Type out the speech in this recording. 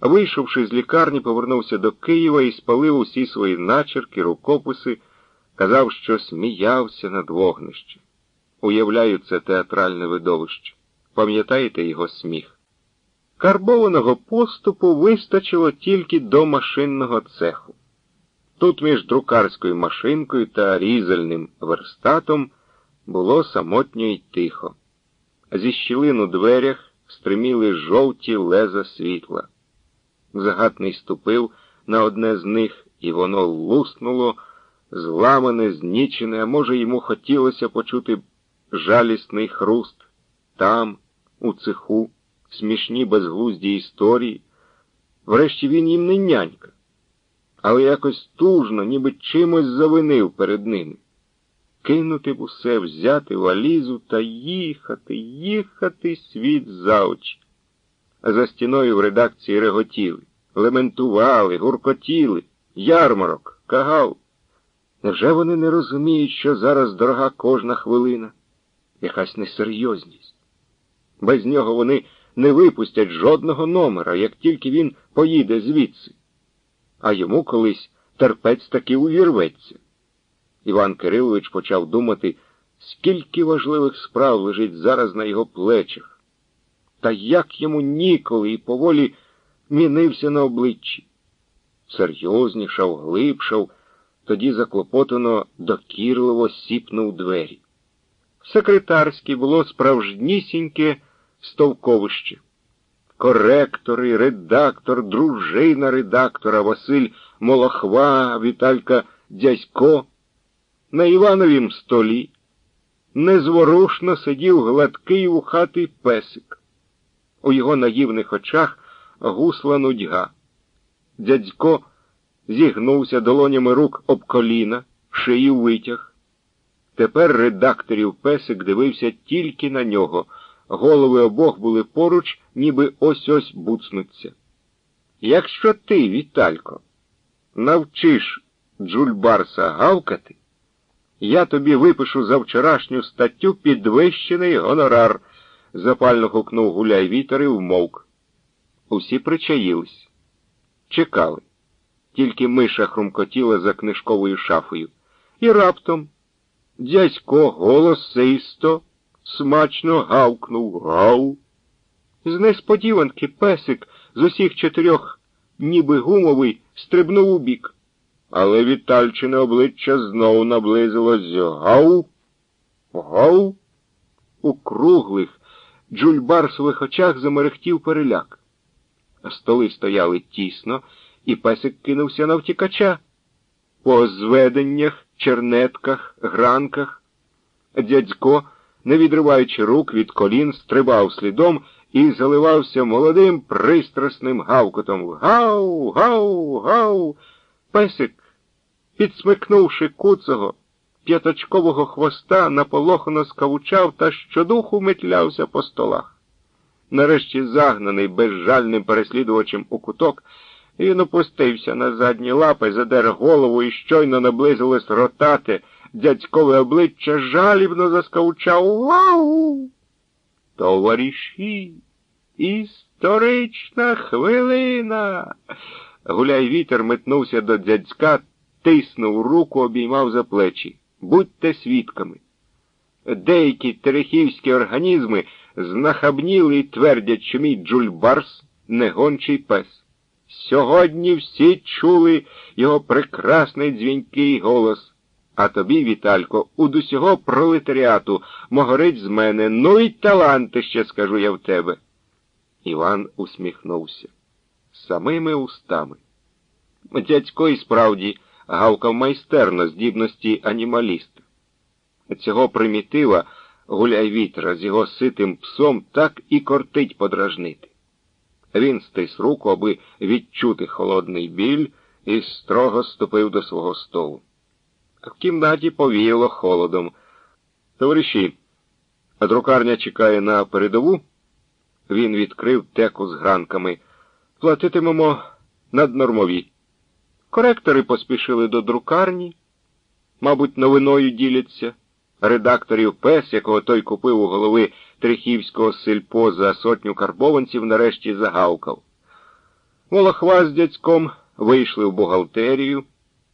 Вийшовши з лікарні, повернувся до Києва і спалив усі свої начерки, рукописи, казав, що сміявся над вогнище. Уявляю, це театральне видовище. Пам'ятаєте його сміх? Карбованого поступу вистачило тільки до машинного цеху. Тут між друкарською машинкою та різальним верстатом було самотньо й тихо. Зі щілин у дверях стриміли жовті леза світла. Загатний ступив на одне з них, і воно луснуло, зламане, знічене, а може, йому хотілося почути жалісний хруст там, у цеху, смішні безглузді історії. Врешті він їм не нянька, але якось тужно, ніби чимось завинив перед ними. Кинути б усе, взяти валізу та їхати, їхати світ за очі. За стіною в редакції реготіли, лементували, гуркотіли, ярмарок, кагав. Невже вони не розуміють, що зараз дорога кожна хвилина? Якась несерйозність. Без нього вони не випустять жодного номера, як тільки він поїде звідси. А йому колись терпець таки увірветься. Іван Кирилович почав думати, скільки важливих справ лежить зараз на його плечах, та як йому ніколи і поволі мінився на обличчі. Серйознішав, глибшав, тоді заклопотано докірливо сіпнув двері. Секретарське було справжнісіньке стовковище. Коректори, редактор, дружина редактора, Василь Молохва, Віталька Дядько. На Івановім столі незворушно сидів гладкий ухатий песик. У його наївних очах гусла нудьга. Дядько зігнувся долонями рук об коліна, шию витяг. Тепер редакторів песик дивився тільки на нього. Голови обох були поруч, ніби ось ось буцнуться. Якщо ти, Віталько, навчиш Джульбарса гавкати, я тобі випишу за вчорашню статтю підвищений гонорар, запально гукнув гуляй вітер і вмовк. Усі причаїлись, чекали. Тільки миша хрумкотіла за книжковою шафою. І раптом дядько голосисто, смачно гавкнув гав. З несподіванки песик з усіх чотирьох, ніби гумовий, стрибнув у бік. Але Вітальчине обличчя знову наблизилось гав. Гав. У круглих, джульбарсових очах замерехтів переляк. Столи стояли тісно, і песик кинувся на втікача. По зведеннях, чернетках, гранках. Дядько, не відриваючи рук від колін, стрибав слідом і заливався молодим пристрасним гавкотом. Гав, гав, гав. Песик, підсмикнувши куцого, п'яточкового хвоста, наполохано скавучав та щодуху метлявся по столах. Нарешті загнаний безжальним переслідувачем у куток, він опустився на задні лапи, задер голову і щойно наблизилось ротати, дядькове обличчя жалібно заскавучав Вау! Товариші, історична хвилина. Гуляй вітер метнувся до дядька, тиснув руку, обіймав за плечі. Будьте свідками. Деякі терехівські організми знахабніли і твердять, що мій джульбарс не гончий пес. Сьогодні всі чули його прекрасний дзвінкий голос. А тобі, Віталько, уд усього пролетаріату могорить з мене, ну й таланти ще скажу я в тебе. Іван усміхнувся. Самими устами. Дядько і справді гавкав майстерно здібності анімаліста. Цього примітива гуляй вітра з його ситим псом так і кортить подражнити. Він стис руку, аби відчути холодний біль, і строго ступив до свого столу. В кімнаті повіяло холодом. Товариші, друкарня чекає на передову. Він відкрив теку з гранками. Платитимемо наднормові. Коректори поспішили до друкарні, мабуть, новиною діляться. Редакторів пес, якого той купив у голови Трехівського сельпо за сотню карбованців, нарешті загавкав. Волохва з дядьком вийшли в бухгалтерію.